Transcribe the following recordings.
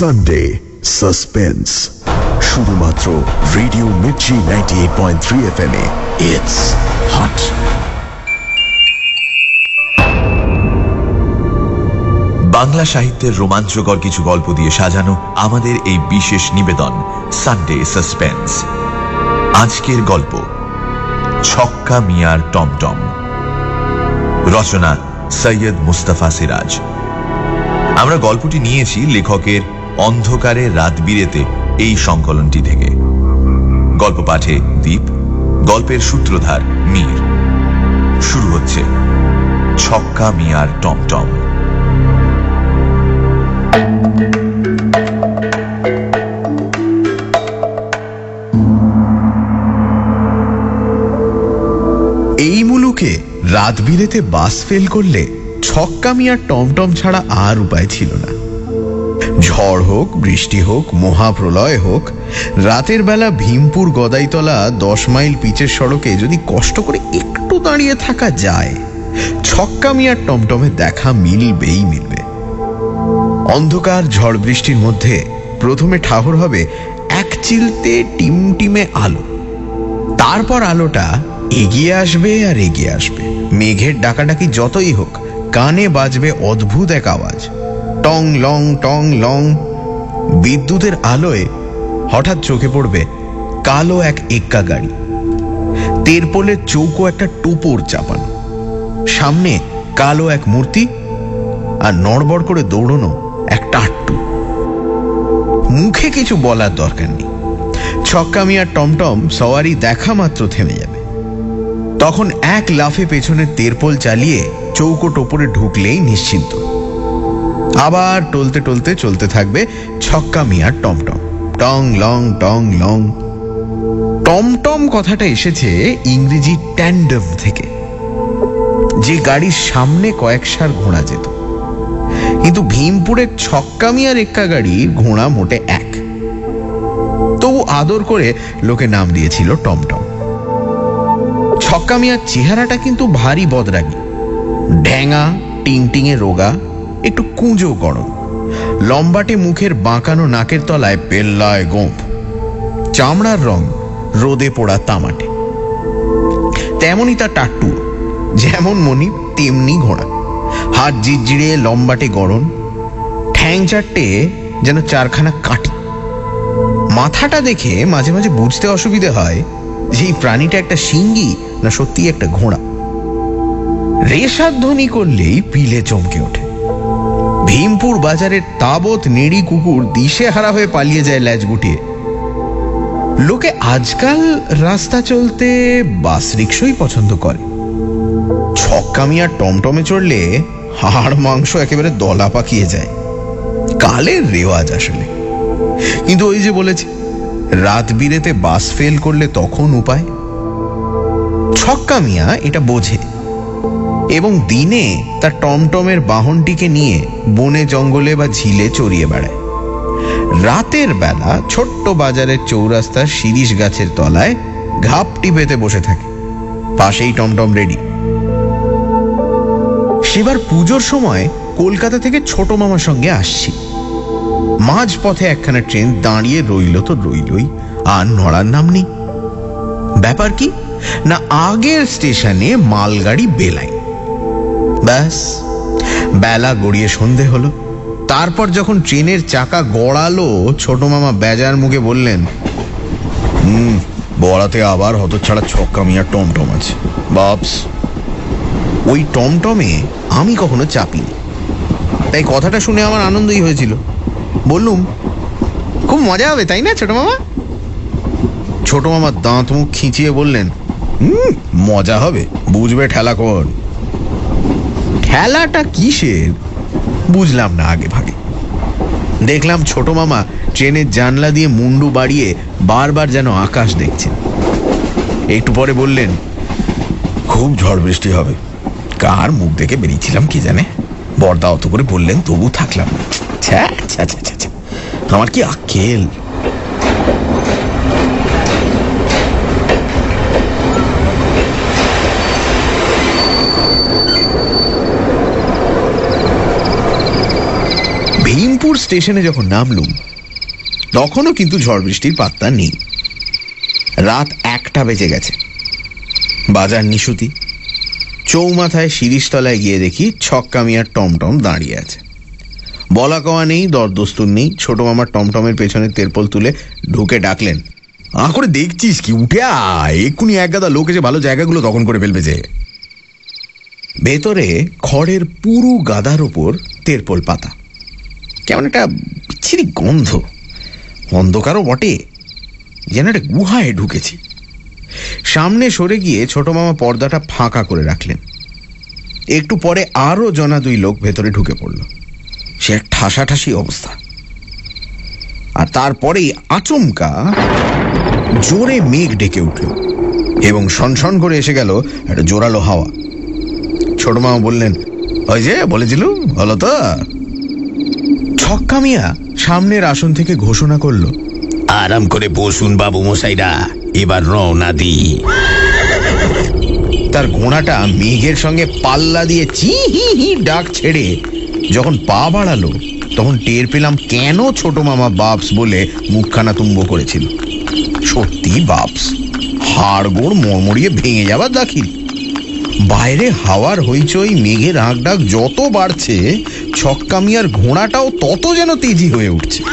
Sunday suspense শুধুমাত্র radio Mirchi ninety eight point three F M hot Bangla সাহিত্যের রোমাঞ্চকর কিছু গল্প দিয়ে সাজানো আমাদের এই বিশেষ নিবেদন সানডে সাসপেন্স আজকের গল্প, ছক্কা মিয়ার টমটম। রচনা, সৈয়দ মুস্তাফা সিরাজ। আমরা গল্পটি নিয়েছি লেখকের অন্ধকারে রাত বিরেতে এই সংকলনটি থেকে গল্প পাঠে দ্বীপ গল্পের সূত্রধার মীর। শুরু হচ্ছে ছক্কা মিয়ার টমটম। এই মুলুকে রাত বিরেতে বাস ফেল করলে ছক্কা মিয়ার টমটম ছাড়া আর উপায় ছিল না। ঝড় হোক, বৃষ্টি হোক, মহাপ্রলয় হোক, রাতের বেলা ভীমপুর গদাইতলা দশ মাইল পিচের সড়কে যদি কষ্ট করে একটু দাঁড়িয়ে থাকা যায়, ছক্কা মিয়ার টমটমে দেখা মিলবেই মিলবে। অন্ধকার ঝড় বৃষ্টির মধ্যে প্রথমে ঠাহর হবে এক চিলতে টিমটিমে আলো। তারপর আলোটা এগিয়ে আসবে আর এগিয়ে আসবে। মেঘের ডাকাডাকি যতই হোক, কানে বাজবে অদ্ভুত এক আওয়াজ। টং লং টং লং। বিদ্যুতের আলোয় হঠাৎ চোখে পড়বে কালো এক এক্কা গাড়ি। তেরপোলের চৌকো একটা টুপুর চাপানো। সামনে কালো এক মূর্তি আর নড়বড় করে দৌড়নো এক টাট্টু মুখে কিছু বলার দরকার নেই। ছক্কা মিয়ার টমটম সওয়ারি দেখা মাত্র থেমে যাবে। তখন এক লাফে পেছনে তেরপোল চালিয়ে চৌকো টোপরে ঢুকলেই নিশ্চিন্ত। আবার টলতে টলতে চলতে থাকবে ছক্কা মিয়ার টমটম টং লং টং লং। টমটম কথাটা এসেছে ইংরেজি ট্যান্ডম থেকে, যে গাড়ির সামনে কয়েকশার ঘোড়া যেত। কিন্তু ভীমপুরের ছক্কা মিয়ার এক্কা গাড়ির ঘোড়া মোটে এক। তবু আদর করে লোকে নাম দিয়েছিল টমটম ছক্কা মিয়ার চেহারাটা কিন্তু ভারী বদরাগী। ঢ্যাঙা টিংটিংয়ে রোগা একটু কুঁজো গরম লম্বাটে মুখের বাঁকানো নাকের তলায় পেল্লায় গোঁপ চামড়ার রং রোদে পোড়া তামাটে। তেমনই তা টাট্টু যেমন মনি তেমনি ঘোড়া। হাত জিরজিরে লম্বাটে গরম ঠ্যাং চারটে যেন চারখানা কাটি মাথাটা দেখে মাঝে মাঝে বুঝতে অসুবিধে হয় যে এই প্রাণীটা একটা সিঙ্গি না সত্যি একটা ঘোড়া। রেশাধ্বনি করলেই পিলে চমকে ওঠে। ভীমপুর বাজারের তাবৎ নেড়ি কুকুর দিশে হারা হয়ে পালিয়ে যায় ল্যাজ গুটিয়ে। লোকে আজকাল রাস্তা চলতে বাস রিক্সই পছন্দ করে। ছক্কামিয়া টমটমে চড়লে হাড় মাংস একেবারে দলা পাকিয়ে যায়। কালের রেওয়াজ আসলে। কিন্তু ওই যে বলেছি, রাত বিরেতে বাস ফেল করলে তখন উপায়? ছক্কা মিয়া এটা বোঝে। এবং দিনে তার টমটমের বাহনটিকে নিয়ে বনে জঙ্গলে বা ঝিলে চড়িয়ে বেড়ায়। রাতের বেলা ছোট্ট বাজারের চৌরাস্তার শিরিষ গাছের তলায় ঘাপটি পেতে বসে থাকে। পাশেই টমটম রেডি। সেবার পুজোর সময় কলকাতা থেকে ছোট মামার সঙ্গে আসছি। মাঝ পথে একখানা ট্রেন দাঁড়িয়ে রইল তো রইলই, আর নড়ার নাম নেই। ব্যাপার কি? না, আগের স্টেশনে মালগাড়ি বেলায়। ব্যাস। বেলা গড়িয়ে সন্ধে হলো। তারপর যখন ট্রেনের চাকা গড়ালো, ছোট মামা বেজার মুখে বললেন, হুম, বড়াতে আবার হতচ্ছাড়া ছক্কা মিয়া টমটম আছে। বাপস। ওই টমটমে আমি কখনো চাপিনি। তাই কথাটা শুনে আমার আনন্দই হয়েছিল। বললুম, খুব মজা হবে, তাই না, ছোট মামা? ছোট মামা দাঁত মুখ খিঁচিয়ে বললেন, হুম, মজা হবে, বুঝবে ঠেলা কর ঠেলাটা কিসের বুঝলাম না আগে ভাগে। দেখলাম ছোট মামা ট্রেনের জানলা দিয়ে মুন্ডু বাড়িয়ে বারবার যেন আকাশ দেখছেন। একটু পরে বললেন খুব ঝড় বৃষ্টি হবে। কার মুখ দেখে বেরিয়েছিলাম কি জানে? বর্দা অত করে বললেন তবু থাকলাম ছ্যা, ছ্যা, ছ্যা। আমার কি আকেল বোলপুর স্টেশনে যখন নামলুম, তখনও কিন্তু ঝড় বৃষ্টির পাত্তা নেই। রাত একটা বেজে গেছে। বাজার নিশুতি। চৌমাথায় শিরিষতলায় গিয়ে দেখি ছক্কা মিয়ার টমটম দাঁড়িয়ে আছে। বলা কওয়া নেই, দরদস্তুর নেই। ছোট মামার টমটমের পেছনে তেরপল তুলে ঢুকে ডাকলেন, আ করে দেখছিস কি? উঠে আয়। এক্ষুনি এক গাদা লোক এসে ভালো জায়গাগুলো দখল করে ফেলবে যে। ভেতরে খড়ের পুরু গাদার ওপর তেরপল পাতা। কেমন একটা বিচ্ছিরি গন্ধ। অন্ধকারও বটে। যেন একটা গুহায় ঢুকেছি। সামনে সরে গিয়ে ছোট মামা পর্দাটা ফাঁকা করে রাখলেন। একটু পরে আরও জনা দুই লোক ভেতরে ঢুকে পড়ল। সে এক ঠাসাঠাসি অবস্থা। আর তারপরেই আচমকা জোরে মেঘ ডেকে উঠল এবং সনসন করে এসে গেল একটা জোরালো হাওয়া। ছোট মামা বললেন, ওই যে বলেছিলুম হলো তো? ছক্কা মিয়া সামনের আসন থেকে ঘোষণা করল। আরাম করে বসুন বাবু মশাইরা এবার রওনা দি তার ঘোড়াটা মেঘের সঙ্গে পাল্লা দিয়ে চি হি হি ডাক ছেড়ে যখন পা বাড়ালো তখন টের পেলাম কেন ছোট মামা বাপস বলে মুখখানা তুম্ব করেছিল। সত্যি বাপস হাড়গোড় মরমরিয়ে ভেঙে যাবার দাখিল। বাইরে হাওয়ার হইচই মেঘের আঁক ডাক যত বাড়ছে ছক্কা মিয়ার ঘোড়াটাও তত যেন তেজি হয়ে উঠছে।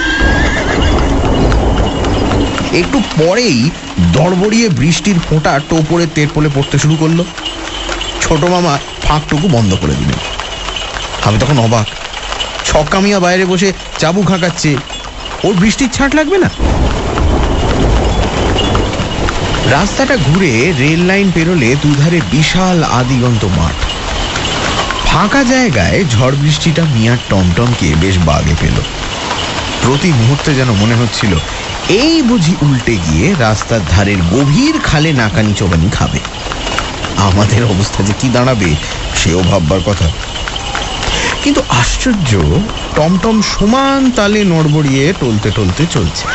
একটু পরেই দড়বড়িয়ে বৃষ্টির ফোঁটা টোপরে তেরপলে পড়তে শুরু করল। ছোট মামা ফাঁকটুকু বন্ধ করে দিলেন। আমি তখন অবাক। ছক্কা মিয়া বাইরে বসে চাবু খাঁকাচ্ছে ওর বৃষ্টির ছাট লাগবে না? রাস্তাটা ঘুরে রেল লাইন পেরোলে দুধারে বিশাল আদিগন্ত মাঠ। ফাঁকা জায়গায় ঝড় বৃষ্টিটা মিয়ার টমটমকে বেশ বাগে পেল। প্রতি মুহূর্তে যেন মনে হচ্ছিল, এই বুঝি উল্টে গিয়ে রাস্তার ধারের গভীর খালে নাকানি চোবানি খাবে। আমাদের অবস্থা যে কি দাঁড়াবে, সেও ভাববার কথা। কিন্তু আশ্চর্য, টমটম সমান তালে নড়বড়িয়ে টলতে টলতে চলছে।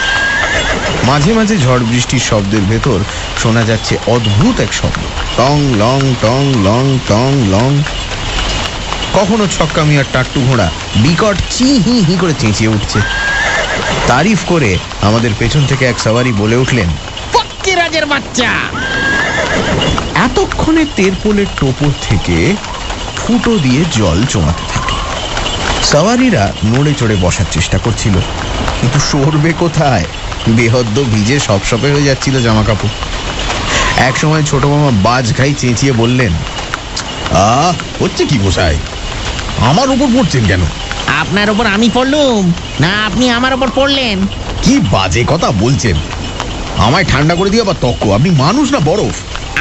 মাঝে মাঝে ঝড় বৃষ্টির শব্দের ভেতর শোনা যাচ্ছে অদ্ভুত এক শব্দ। টং, লং টং লং টং, লং। কখনো ছক্কা মিয়ার টাট্টু ঘোড়া বিকট চি হি হি করে চেঁচিয়ে উঠছে। তারিফ করে আমাদের পেছন থেকে এক সাওয়ারি বলে উঠলেন রাজের বাচ্চা! এতক্ষণে তেরপোলের টোপর থেকে ফুটো দিয়ে জল জমাতে থাকে। সাওয়ারিরা নড়ে চড়ে বসার চেষ্টা করছিল, কিন্তু সরবে কোথায়? বেহদ্দ ভিজে সপসপে হয়ে যাচ্ছিল জামা কাপড় এক সময় ছোট মামা বাজ খাই চেঁচিয়ে বললেন, আহ, হচ্ছে কি বসায় আমার উপর পড়ছেন কেন? আপনার ওপর আমি পড়লুম না আপনি আমার ওপর পড়লেন। কি বাজে কথা বলছেন। আমায় ঠান্ডা করে দিয়ে আবার তক্ক। আপনি মানুষ না বরফ?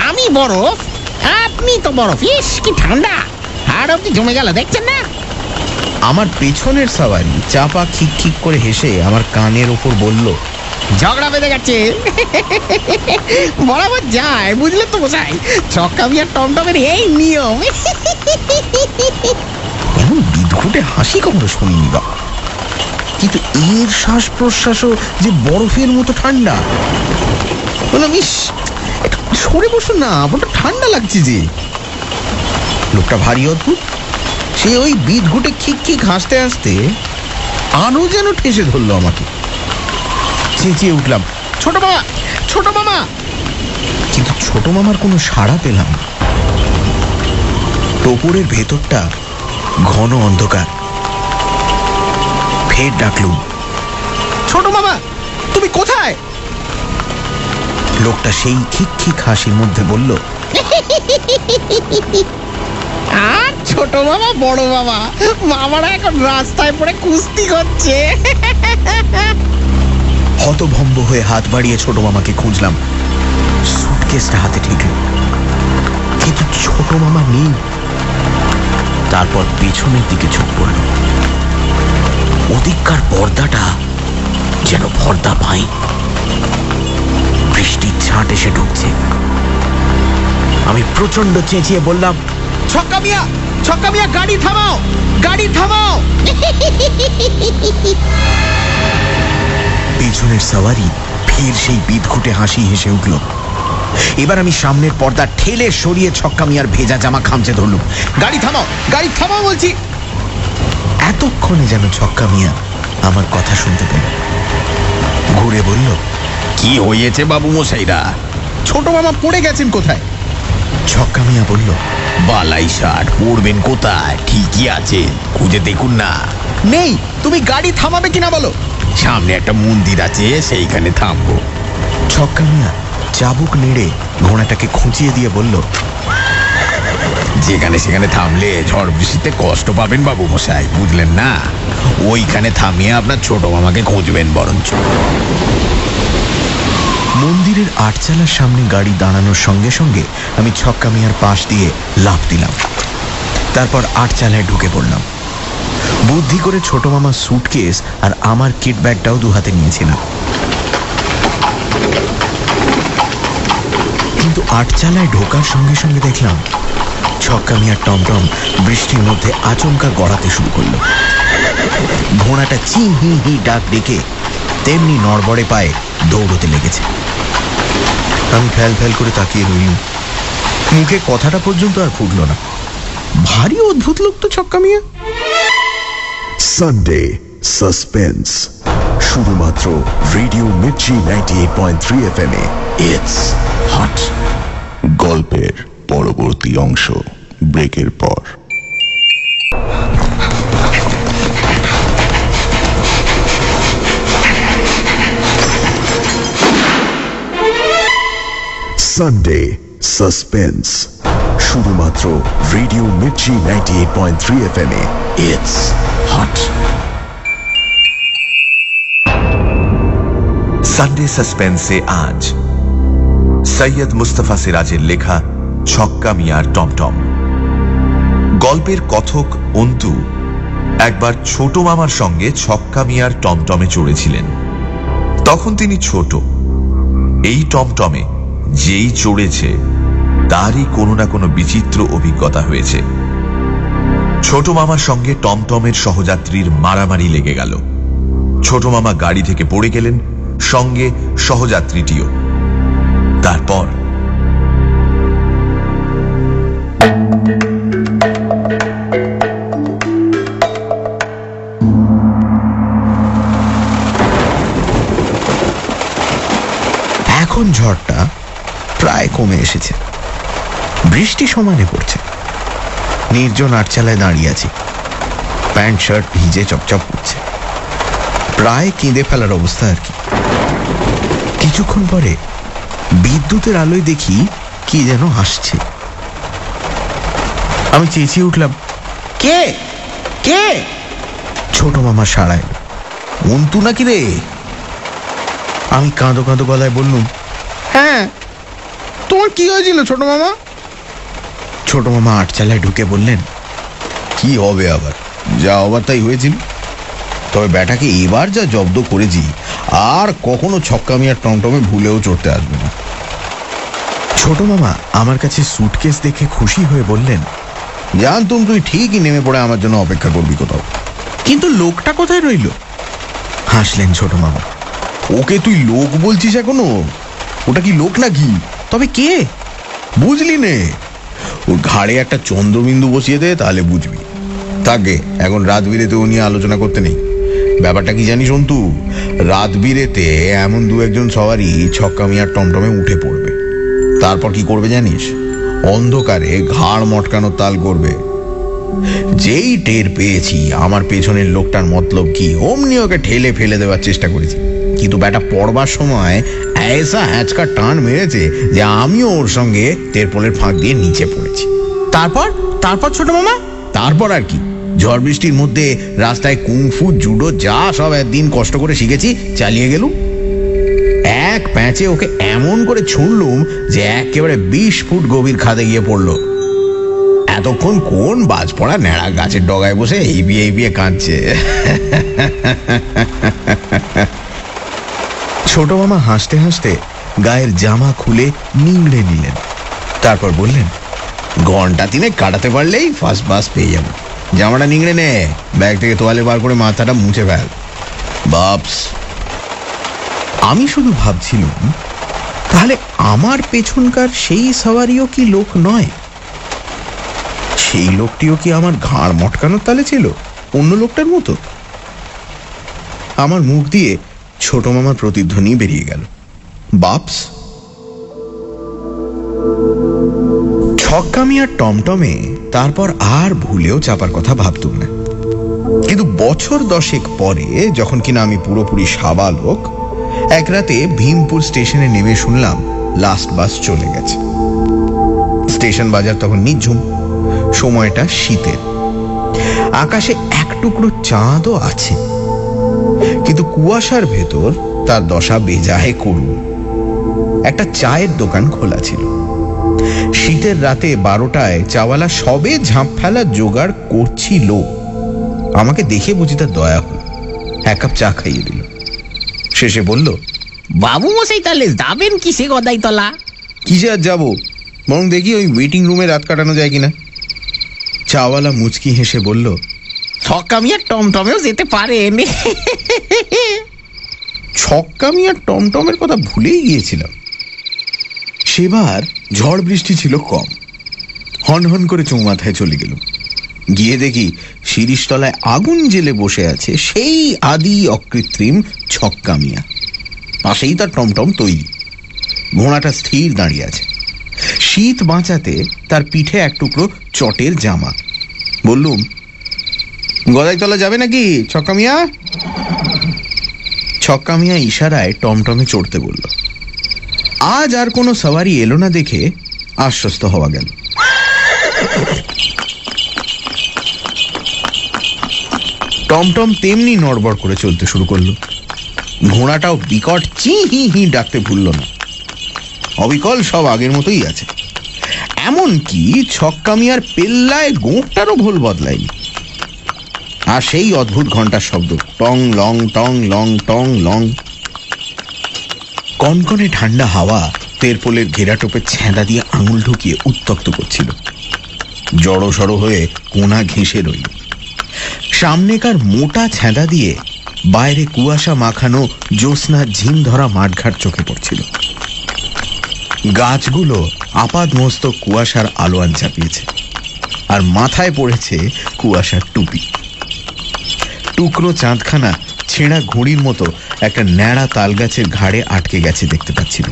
আমি বরফ? আপনি তো বরফ। ইস কি ঠান্ডা। হাড় অব্দি জমে গেল দেখছেন না? আমার পেছনের সাওয়ারি চাপা খিক খিক করে হেসে আমার কানের ওপর বলল ঝগড়া বেঁধে গেছে। বরাবর যায় বুঝলে তো বোঝাই ছক্কা বিয়ার টমটমের এই নিয়ম। এমন বিদঘুটে হাসি কখনো শুনিনি বা কিন্তু এর শ্বাস প্রশ্বাসও যে বরফের মতো ঠান্ডা। সরে বসুন না, বড্ড ঠান্ডা লাগছে যে। লোকটা ভারী অদ্ভুত। সে ওই বিদ ঘুটে খিক খিক হাসতে হাসতে আরও যেন ঠেসে ধরলো আমাকে। চেঁচিয়ে উঠলাম, ছোট মামা ছোট মামা! কিন্তু ছোট মামার কোনো সাড়া পেলাম না। টোপরের ভেতরটা ঘন অন্ধকার। ফের ডাকলুম ছোট মামা তুমি কোথায়? লোকটা সেই খিক খিক হাসির মধ্যে বলল আর ছোট বাবা বড় বাবা মামারা এখন রাস্তায় পড়ে কুস্তি করছে। হতভম্ব হয়ে হাত বাড়িয়ে ছোট মামাকে খুঁজলাম। সুটকেসটা হাতে ঠিকল। কিন্তু ছোট মামা নেই। তারপর পেছনের দিকে চোখ পড়ল। ওদিককার পর্দাটা যেন পর্দা পাই বৃষ্টির ছাট এসে ঢুকছে। আমি প্রচণ্ড চেঁচিয়ে বললাম, ছক্কা মিয়া ছক্কা মিয়া, গাড়ি থামাও গাড়ি থামাও! পেছনের সাওয়ারি ফের সেই বিদঘুটে হাসি হেসে উঠল। এবার আমি সামনের পর্দা ঠেলে সরিয়ে ছক্কা মিয়ার ভেজা জামা খামচে ধরলুম। গাড়ি থামাও গাড়ি থামাও বলছি। এতক্ষণে যেন ছক্কা মিয়া আমার কথা শুনতে পেল। ঘুরে বলল, কি হয়েছে বাবু মশাইরা ছোট মামা পড়ে গেছেন কোথায়? ছক্কা মিয়া বলল, বালাই শার্ট পড়বেন কোথায়? ঠিকই আছে, খুঁজে দেখুন না। নেই, তুমি গাড়ি থামাবে কিনা বলো? সামনে একটা মন্দির আছে, সেইখানে থামবো। ছক্কা মিয়া চাবুক নেড়ে ঘোড়াটাকে খুঁচিয়ে দিয়ে বলল, যেখানে সেখানে থামলে ঝড় বৃষ্টিতে কষ্ট পাবেন বাবু মশাই, বুঝলেন না? ওইখানে থামিয়ে আপনার ছোট মামাকে খুঁজবেন বরঞ্চ। মন্দিরের আটচালার সামনে গাড়ি দাঁড়ানোর সঙ্গে সঙ্গে আমি ছক্কা মিয়ার পাশ দিয়ে লাফ দিলাম। তারপর আটচালায় ঢুকে পড়লাম। বুদ্ধি করে ছোট মামার সুটকেস আর আমার কিট ব্যাগটাও দু হাতে নিয়েছিলাম। কিন্তু আটচালায় ঢোকার সঙ্গে সঙ্গে দেখলাম ছক্কা মিয়ার টমটম বৃষ্টির মধ্যে আচমকা গড়াতে শুরু করল। ঘোড়াটা চি হি হি ডাক ডেকে তেমনি নড়বড়ে পায়ে দৌড়তে লেগেছে। আমি ফ্যাল ফ্যাল করে তাকিয়ে রইলাম। মুখে কথাটা পর্যন্ত আর ফুটল না। ভারী অদ্ভুত লোক তো ছক্কা মিয়া সানডে সাসপেন্স শুধুমাত্র radio Mirchi ninety eight point three F M it's hot গল্পের পরবর্তী অংশ, ব্রেকের পর। সানডে সাসপেন্স শুধুমাত্র radio Mirchi ninety eight point three F M A. It's hot Sunday সাসপেন্সে আজ। সৈয়দ মুস্তফা সিরাজের লেখা ছক্কা মিয়ার টমটম। গল্পের কথক অন্তু একবার ছোট মামার সঙ্গে ছক্কা মিয়ার টমটমে চড়েছিলেন। তখন তিনি ছোট। এই টমটমে যেই চড়েছে, তারই কোনো না কোনো বিচিত্র অভিজ্ঞতা হয়েছে। ছোট মামার সঙ্গে টমটমের সহযাত্রীর মারামারি লেগে গেল। ছোট মামা গাড়ি থেকে পড়ে গেলেন সঙ্গে সহযাত্রীটিও। তারপর এখন ঝড়টা প্রায় কমে এসেছে। বৃষ্টি সমানে পড়ছে। নির্জন আটচালায় দাঁড়িয়ে আছি। প্যান্ট শার্ট ভিজে চপচপ করছে। প্রায় কেঁদে ফেলার অবস্থা আর কি। কিছুক্ষণ পরে বিদ্যুতের আলোয় দেখি কি যেন আসছে আমি চেঁচিয়ে উঠলাম, কে? কে? ছোট মামা সাড়ায় অন্তু নাকি রে? আমি কাঁদো কাঁদো গলায় বললুম হ্যাঁ তোমার কি হয়েছিল ছোট মামা? ছোট মামা আটচালায় ঢুকে বললেন, কি হবে আবার? যা হবার তাই হয়েছিল। তবে ব্যাটাকে এবার যা জব্দ করেছি আর কখনো ছক্কা মিয়ার টমটমে ভুলেও চড়তে আসবে না। ছোট মামা আমার কাছে সুটকেস দেখে খুশি হয়ে বললেন জানতুম তুই ঠিকই নেমে পড়ে আমার জন্য অপেক্ষা করবি কোথাও। কিন্তু লোকটা কোথায় রইল? হাসলেন ছোট মামা। ওকে তুই লোক বলছিস এখনও? ওটা কি লোক নাকি? তবে কে? বুঝলি নে। ওর ঘাড়ে একটা চন্দ্রবিন্দু বসিয়ে দে তাহলে বুঝবি। থাকে এখন রাত বিরেতে ও নিয়ে আলোচনা করতে নেই। ব্যাপারটা কি জানিস অন্তু? রাত বিরেতে এমন দু একজন সবারই ছক্কা মিয়ার টমটমে উঠে পড়বে। তারপর কি করবে জানিস? অন্ধকারে ঘাড় মটকানোর তাল করবে। যেই টের পেয়েছি আমার পেছনের লোকটার মতলব কি? অমনি ওকে ঠেলে ফেলে দেওয়ার চেষ্টা করেছি। কিন্তু ব্যাটা পড়বার সময় এসা হ্যাঁচকা টান মেরেছে যে আমিও ওর সঙ্গে তেরপলের ফাঁক দিয়ে নিচে পড়েছি। তারপর? তারপর ছোট মামা? তারপর আর কি? ঝড় বৃষ্টির মধ্যে রাস্তায় কুংফু জুডো যা সব একদিন কষ্ট করে শিখেছি চালিয়ে গেলুম। এক প্যাঁচে ওকে এমন করে ছুঁড়লুম যে একেবারে বিশ ফুট গভীর খাদে গিয়ে পড়ল। এতক্ষণ কোন বাজ পড়া ন্যাড়া গাছের ডগায় বসে এই বিয়ে এই বিয়ে কাঁদছে। ছোট মামা হাসতে হাসতে গায়ের জামা খুলে নিংড়ে নিলেন। তারপর বললেন ঘণ্টা তিনে কাটাতে পারলেই ফার্স্ট বাস পেয়ে যাব। জামাটা নিংড়ে নে। ব্যাগ থেকে তোয়ালে বার করে মাথাটা মুছে ফেল। বাপস। আমি শুধু ভাবছিলাম, তাহলে আমার পেছনকার সেই সাওয়ারিও কি লোক নয়? সেই লোকটিও কি আমার ঘাড় মটকানোর তালে ছিল? অন্য লোকটার মতো? আমার মুখ দিয়ে ছোট মামার প্রতিধ্বনি বেরিয়ে গেল। বাপস। ছক্কামি আর টমটমে তারপর আর ভুলেও চাপার কথা ভাবতুম না। কিন্তু বছর দশেক পরে, যখন কিনা আমি পুরোপুরি সাবালক, এক রাতে ভীমপুর স্টেশনে নেমে শুনলাম লাস্ট বাস চলে গেছে। স্টেশন বাজার তখন নিঝুম, সময়টা শীতের। আকাশে এক টুকরো চাঁদও আছে। কিন্তু কুয়াশার ভেতর তার দশা বেজাহে করুন। একটা চায়ের দোকান খোলা ছিল। শীতের রাতে বারোটায় চাওয়ালা সবে ঝাঁপ ফেলা জোগাড় করছিল। আমাকে দেখে বুঝি তার দয়া হল। এক কাপ চা খাইয়ে দিল। শেষে বলল বাবু মশাই তাহলে যাবেন কিসে গদাই তলা কিসে আর যাব? বরং দেখি ওই ওয়েটিং রুমে রাত কাটানো যায় কিনা। চাওয়ালা মুচকি হেসে বলল ছক্কামি আর টমটমেও যেতে পারেন। ছক্কামি আর টমটমের কথা ভুলেই গিয়েছিলাম। সেবার ঝড় বৃষ্টি ছিল কম। হন হন করে চৌমাথায় চলে গেল। গিয়ে দেখি শিরিষতলায় আগুন জেলে বসে আছে সেই আদি অকৃত্রিম ছক্কামিয়া পাশেই তার টমটম তৈরি। ঘোড়াটা স্থির দাঁড়িয়ে আছে। শীত বাঁচাতে তার পিঠে এক টুকরো চটের জামা। বললুম, গদাইতলা যাবে নাকি ছক্কামিয়া ছক্কা মিয়া ইশারায় টমটমে চড়তে বলল। আজ আর কোনো সওয়ারি এলো না দেখে আশ্বস্ত হওয়া গেল। টমটম তেমনি নড়বড় করে চলতে শুরু করল। ঘোড়াটাও বিকট চি হি হি ডাকতে ভুলল না। অবিকল সব আগের মতোই আছে। এমনকি ছক্কা মিয়ার পেল্লায় গোঁপটারও ভুল বদলায়নি। আর সেই অদ্ভুত ঘণ্টার শব্দ, টং লং টং লং টং লং কনকনে ঠান্ডা হাওয়া তেরপোলের ঘেরাটোপে ছেঁদা দিয়ে আঙুল ঢুকিয়ে উত্তক্ত করছিল। জড়ো সড়ো হয়ে কোনা ঘেঁষে রইল। সামনেকার মোটা ছেঁদা দিয়ে বাইরে কুয়াশা মাখানো জ্যোৎস্না ঝিম ধরা মাঠঘাট চোখে পড়ছিল। গাছগুলো আপাদ মস্তক কুয়াশার আলোয়ান চাপিয়েছে আর মাথায় পড়েছে কুয়াশার টুপি। টুকরো চাঁদখানা ছেঁড়া ঘুড়ির মতো একটা ন্যাড়া তালগাছের ঘাড়ে আটকে গেছে দেখতে পাচ্ছিল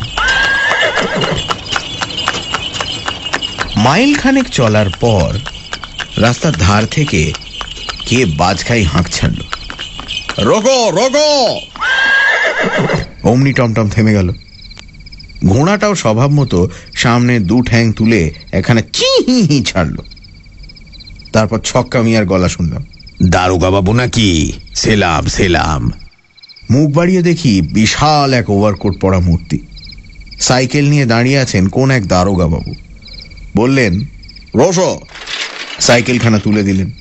মাইল খানেক চলার পর রাস্তার ধার থেকে কে বাজখাই হাঁক ছাড়ল। রোগো রোগো! অমনি টমটম থেমে গেল। ঘোড়াটাও স্বভাব মতো সামনে দু ঠ্যাং তুলে এখানে চি হি হি ছাড়ল। তারপর ছক্কা মিয়ার গলা শুনলাম। দারোগা বাবু নাকি? সেলাম সেলাম। মুখ বাড়িয়ে দেখি বিশাল এক ওভারকোট পরা মূর্তি। সাইকেল নিয়ে দাঁড়িয়ে আছেন কোন এক দারোগা বাবু বললেন রস সাইকেলখানা তুলে দিলেন।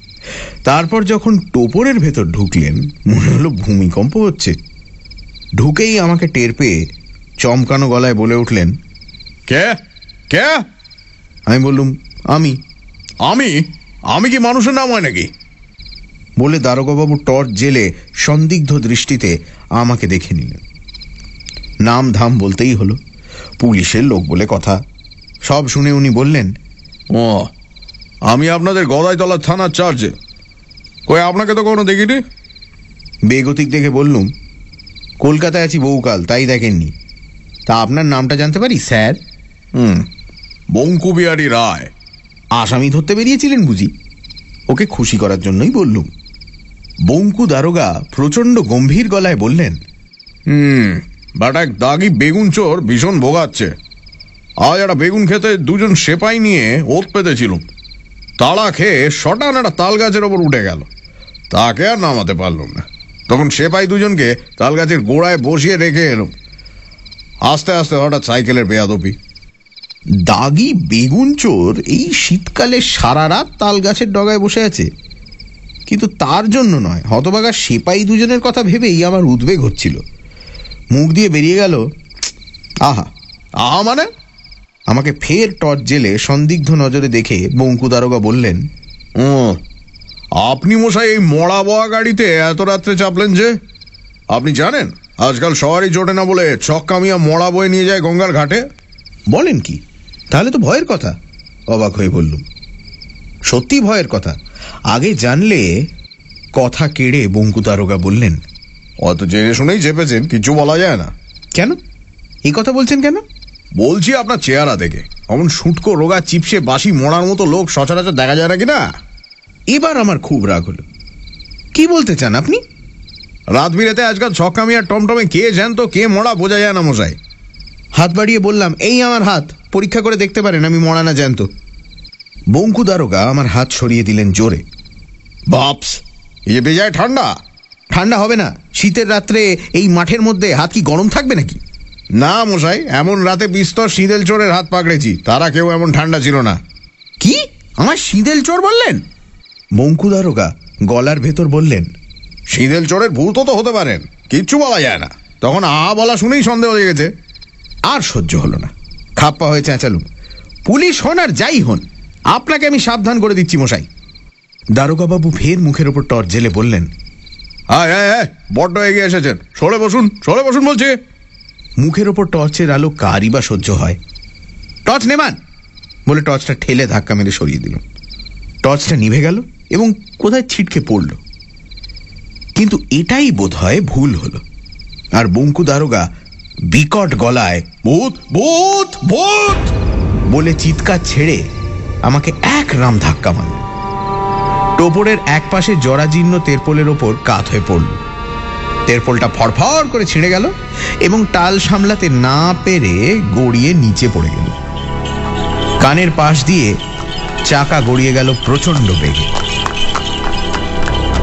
তারপর যখন টোপরের ভেতর ঢুকলেন মনে হলো ভূমিকম্প হচ্ছে। ঢুকেই আমাকে টের পেয়ে চমকানো গলায় বলে উঠলেন কে? কে? আমি বললুম আমি। আমি? আমি কি মানুষের নাম হয় নাকি? বলে দারোগাবাবু টর্চ জেলে সন্দিগ্ধ দৃষ্টিতে আমাকে দেখে নিলেন। নাম ধাম বলতেই হলো পুলিশের লোক বলে কথা। সব শুনে উনি বললেন ও আমি আপনাদের গদাইতলা থানার চার্জে কই আপনাকে তো কোনো দেখিনি? বেগতিক দেখে বললুম কলকাতায় আছি বহুকাল তাই দেখেননি। তা আপনার নামটা জানতে পারি স্যার? হুম বঙ্কুবিহারী রায়। আসামি ধরতে বেরিয়েছিলেন বুঝি? ওকে খুশি করার জন্যই বললুম। বঙ্কু দারোগা প্রচণ্ড গম্ভীর গলায় বললেন, হুম, বাট এক দাগি বেগুন চোর ভীষণ ভোগাচ্ছে। আজ একটা বেগুন খেতে দুজন সেপাই নিয়ে ওত পেতেছিলুম। তাড়া খেয়ে শটান একটা তাল গাছের ওপর উঠে গেল। তাকে আর নামাতে পারলুম না। তখন সেপাই দুজনকে তাল গাছের গোড়ায় বসিয়ে রেখে এলুম। আস্তে আস্তে হঠাৎ সাইকেলের বেয়াদপি। দাগি বেগুন চোর এই শীতকালে সারা রাত তাল গাছের ডগায় বসে আছে। কিন্তু তার জন্য নয়। হতবাগা সেপাই দুজনের কথা ভেবেই আমার উদ্বেগ হচ্ছিল। মুখ দিয়ে বেরিয়ে গেল, আহা আহা মানে? আমাকে ফের টর্চ জেলে সন্দিগ্ধ নজরে দেখে বঙ্কু দারোগা বললেন, ও, আপনি মশাই এই মরা বয়া গাড়িতে এত রাত্রে চাপলেন যে? আপনি জানেন, আজকাল সবারই জোটে না বলে চক্কামিয়া মরা বয়ে নিয়ে যায় গঙ্গার ঘাটে? বলেন কি? তাহলে তো ভয়ের কথা। অবাক হয়ে বললুম সত্যি ভয়ের কথা। আগে জানলে কথা কেড়ে বঙ্কু দারোগা বললেন অত জেনে শুনেই চেপেছেন কিছু বলা যায় না। কেন? এই কথা বলছেন কেন? বলছি আপনার চেহারা দেখে। অমন শুটকো রোগা চিপসে বাসি মরার মতো লোক সচরাচর দেখা যায় নাকি না? এবার আমার খুব রাগ হলো। কি বলতে চান আপনি? রাত বিরেতে আজকাল ছক্কামি আর টমটমে কে জ্যান্ত কে মরা বোঝা যায় না মশাই। হাত বাড়িয়ে বললাম এই আমার হাত পরীক্ষা করে দেখতে পারেন আমি মরা না জ্যান্ত। বঙ্কু দারোগা আমার হাত সরিয়ে দিলেন জোরে। বাপস যে বেজায় ঠান্ডা। ঠান্ডা হবে না শীতের রাত্রে এই মাঠের মধ্যে হাত কি গরম থাকবে নাকি? না মশাই এমন রাতে বিস্তর শীতেল চোরের হাত পাকড়েছি তারা কেউ এমন ঠান্ডা ছিল না। কি? আমার শীতেল চোর বললেন? বঙ্কু দারোগা গলার ভেতর বললেন শীতেল চোরের ভূতও তো হতে পারেন কিচ্ছু বলা যায় না। তখন আ বলা শুনেই সন্দেহ হয়ে গেছে আর সহ্য হলো না। খাপ্পা হয়ে চেঁচালুম। পুলিশ হন আর যাই হন আপনাকে আমি সাবধান করে দিচ্ছি মশাই। দারোগাবাবু ফের মুখের ওপর টর্চ জেলে বললেন হ্যাঁ হ্যাঁ হ্যাঁ বড্ড এগিয়ে এসেছেন। সরে বসুন সরে বসুন বলছি। মুখের ওপর টর্চের আলো কারই বা সহ্য হয়। টর্চ নেমান! বলে টর্চটা ঠেলে ধাক্কা মেরে সরিয়ে দিল। টর্চটা নিভে গেল এবং কোথায় ছিটকে পড়ল। কিন্তু এটাই বোধ হয় ভুল হলো। আর বঙ্কু দারোগা বিকট গলায় ভূত ভূত ভূত! বলে চিৎকার ছেড়ে আমাকে এক রাম ধাক্কা মারল। টোপরের এক পাশে জরাজীর্ণ তেরপোলের ওপর কাত হয়ে পড়ল। তেরপোলটা ফরফর করে ছিঁড়ে গেল এবং টাল সামলাতে না পেরে গড়িয়ে নিচে পড়ে গেল। কানের পাশ দিয়ে চাকা গড়িয়ে গেল প্রচণ্ড বেগে।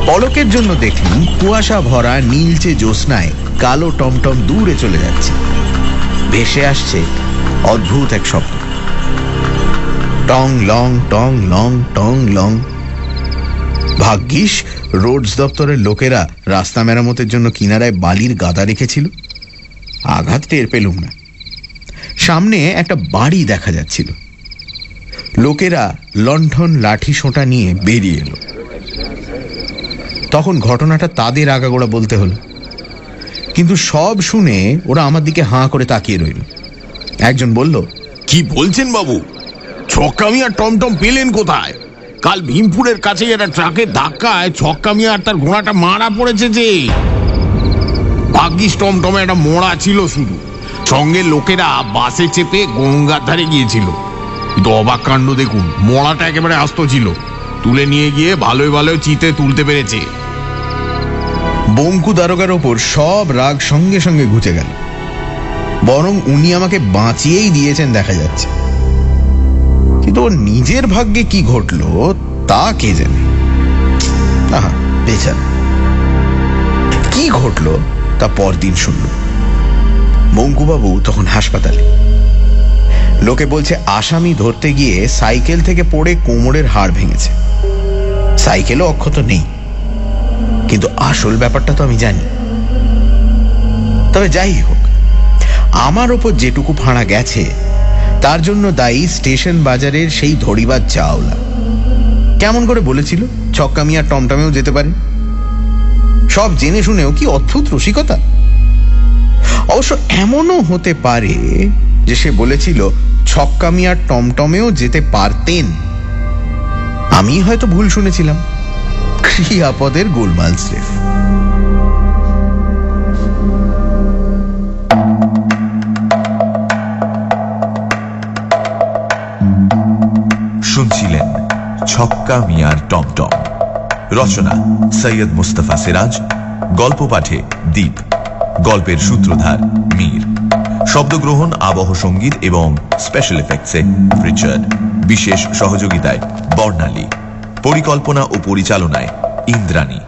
পলকের জন্য দেখলাম কুয়াশা ভরা নীলচে জ্যোৎস্নায় কালো টমটম দূরে চলে যাচ্ছে। ভেসে আসছে অদ্ভুত এক শব্দ। টং লং টং লং টং লং। ভাগ্যিস, রোডস দপ্তরের লোকেরা রাস্তা মেরামতের জন্য কিনারায় বালির গাদা রেখেছিল। আঘাত টের পেলুম না। সামনে একটা বাড়ি দেখা যাচ্ছিল। লোকেরা লণ্ঠন, লাঠি, সোঁটা নিয়ে বেরিয়ে এলো। তখন ঘটনাটা তাদের আগাগোড়া বলতে হলো। কিন্তু সব শুনে ওরা আমার দিকে হাঁ করে তাকিয়ে রইল। একজন বলল, কি বলছেন বাবু? ছক্কামি আর টমটম পেলেন কোথায়? কাল ভীমপুরের কাছে একটা ট্রাকের ধাক্কায় ছক্কামি আর তার ঘোড়াটা মারা পড়েছে যে। ভাগ্যিস টমটমে একটা মোড়া ছিল শুধু। সঙ্গে লোকেরা বাসে চেপে গঙ্গার ধারে গিয়েছিল। কিন্তু অবাক কাণ্ড দেখুন, মোড়াটা একেবারে আস্ত ছিল। তুলে নিয়ে গিয়ে ভালোই ভালোই চিতে তুলতে পেরেছে। বঙ্কু দারোগার ওপর সব রাগ সঙ্গে সঙ্গে ঘুচে গেল। বরং উনি আমাকে বাঁচিয়েই দিয়েছেন দেখা যাচ্ছে। কিন্তু ওর নিজের ভাগ্যে কি ঘটলো, তা কে জানে? বেচার। কি ঘটলো, তা পরদিন শুনল বঙ্কুবাবু তখন হাসপাতালে। লোকে বলছে, আসামি ধরতে গিয়ে সাইকেল থেকে পড়ে কোমরের হাড় ভেঙেছে। সাইকেলও অক্ষত নেই। কিন্তু আসল ব্যাপারটা তো আমি জানি। তবে যাই হোক, আমার ওপর যেটুকু ফাঁড়া গেছে তার জন্য দায়ী স্টেশন বাজারের সেই ধরিবার চাওলা। কেমন করে বলেছিল? ছক্কামি আর টমটমেও যেতে পারে সব জেনে শুনেও কি অদ্ভুত রসিকতা? অবশ্য এমনও হতে পারে যে সে বলেছিল ছক্কামি আর টমটমেও যেতে পারতেন। আমি হয়তো ভুল শুনেছিলাম। ক্রিয়াপদের গোলমাল স্রেফ। ছক্কা মিয়ার টমটম রচনা সৈয়দ মুস্তফা সিরাজ, গল্প পাঠে দ্বীপ গল্পের সূত্রধার মীর। শব্দগ্রহণ, আবহ সংগীত এবং স্পেশাল এফেক্টসে রিচার্ড বিশেষ সহযোগিতায় বর্ণালী। পরিকল্পনা ও পরিচালনায় ইন্দ্রাণী।